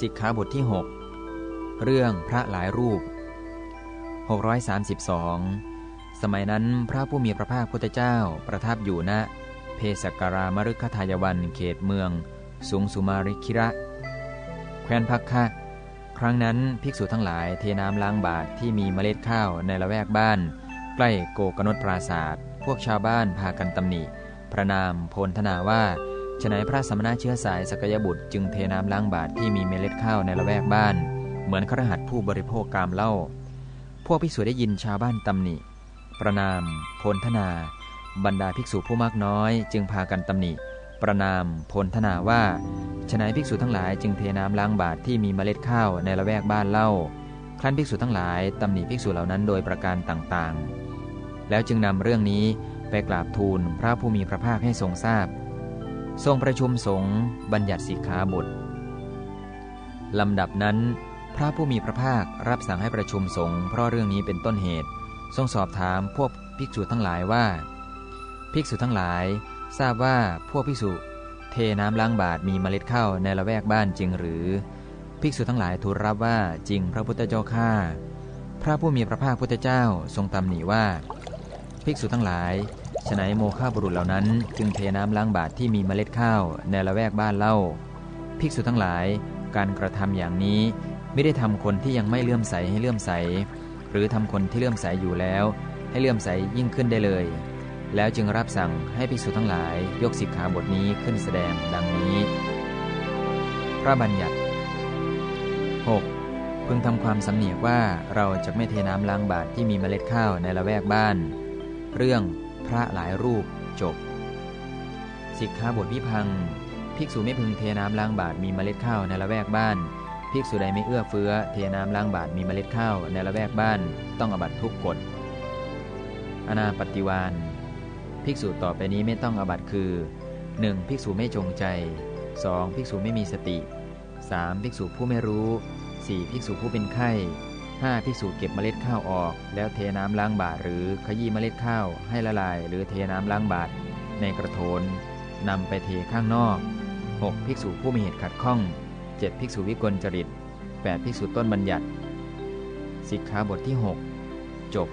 สิกขาบทที่ 6 เรื่องพระหลายรูป 632 สมัยนั้นพระผู้มีพระภาคพุทธเจ้าประทับอยู่ณเพสกรามฤคทายวันเขตเมืองสุงสุมาริคิระ แคว้นพักคะครั้งนั้นภิกษุทั้งหลายเทน้ำล้างบาตรที่มีเมล็ดข้าวในละแวกบ้าน ใกล้โกกนตปราศาสตร์พวกชาวบ้านพากันตำหนิ พระนามโพลธนาว่า ฉนัยพระสมณะเชื้อสายสกยบุตรจึงเทน้ำล้างบาตรที่มีเมล็ดข้าวในละแวกบ้าน เหมือนครหัสผู้บริโภคกามเล่าพวกภิกษุได้ยินชาวบ้านตำหนิ ประนาม โพลธนา บรรดาภิกษุผู้มากน้อย จึงพากันตำหนิ ประนาม โพลธนาว่าฉนัยภิกษุทั้งหลายจึงเทน้ำล้างบาตรที่มีเมล็ดข้าวในละแวกบ้านเล่า ครั้นภิกษุทั้งหลายตำหนิภิกษุเหล่านั้นโดยประการต่างๆ แล้วจึงนำเรื่องนี้ไปกราบทูลพระผู้มีพระภาคให้ทรงทราบ ทรงประชุมสงฆ์บัญญัติสิกขาบทลำดับนั้น พระผู้มีพระภาครับสั่งให้ประชุมสงฆ์เพราะเรื่องนี้เป็นต้นเหตุ ทรงสอบถามพวกภิกษุทั้งหลายว่า ภิกษุทั้งหลาย ทราบว่าพวกภิกษุ เทน้ำล้างบาตรมีเมล็ดข้าวในละแวกบ้านจริงหรือ ภิกษุทั้งหลายทูลรับว่าจริงพระพุทธเจ้าข้าพระผู้มีพระภาคพุทธเจ้าทรงตำหนิว่า ภิกษุทั้งหลาย ฉนัยโมฆะบุรุษเหล่านั้น จึงเทน้ำล้างบาตรที่มีเมล็ดข้าวในละแวกบ้านเล่า ภิกษุทั้งหลาย การกระทำอย่างนี้ไม่ได้ทำคนที่ยังไม่เลื่อมใสให้เลื่อมใส หรือทำคนที่เลื่อมใสอยู่แล้ว ให้เลื่อมใสยิ่งขึ้นได้เลย แล้วจึงรับสั่งให้ภิกษุทั้งหลายยกสิกขาบทนี้ขึ้นแสดงดังนี้ พระบัญญัติ 6. พึงทำความสำเนียกว่าเราจะไม่เทน้ำล้างบาตรที่มีเมล็ดข้าวในละแวกบ้าน เรื่อง พระหลายรูปจบ สิกขาบทวิพัง ภิกษุไม่พึงเทน้ำล้างบาตรมีเมล็ดข้าวในละแวกบ้าน ภิกษุใดไม่เอื้อเฟื้อเทน้ำล้างบาตรมีเมล็ดข้าวในละแวกบ้าน ต้องอบัตทุกกฎอนาปฏิวานภิกษุต่อไปนี้ไม่ต้องอบัตคือ 1. ภิกษุไม่จงใจ 2. ภิกษุไม่มีสติ 3. ภิกษุผู้ไม่รู้ 4. ภิกษุผู้เป็นไข้ ห้าภิกษุเก็บเมล็ดข้าวออก แล้วเทน้ำล้างบาตรหรือขยี้เมล็ดข้าวให้ละลาย หรือเทน้ำล้างบาตรในกระโถนนำไปเทข้างนอก 6. ภิกษุผู้มีเหตุขัดข้อง 7. ภิกษุวิกลจริต 8. ภิกษุต้นบัญญัติสิกขาบทที่ 6 จบ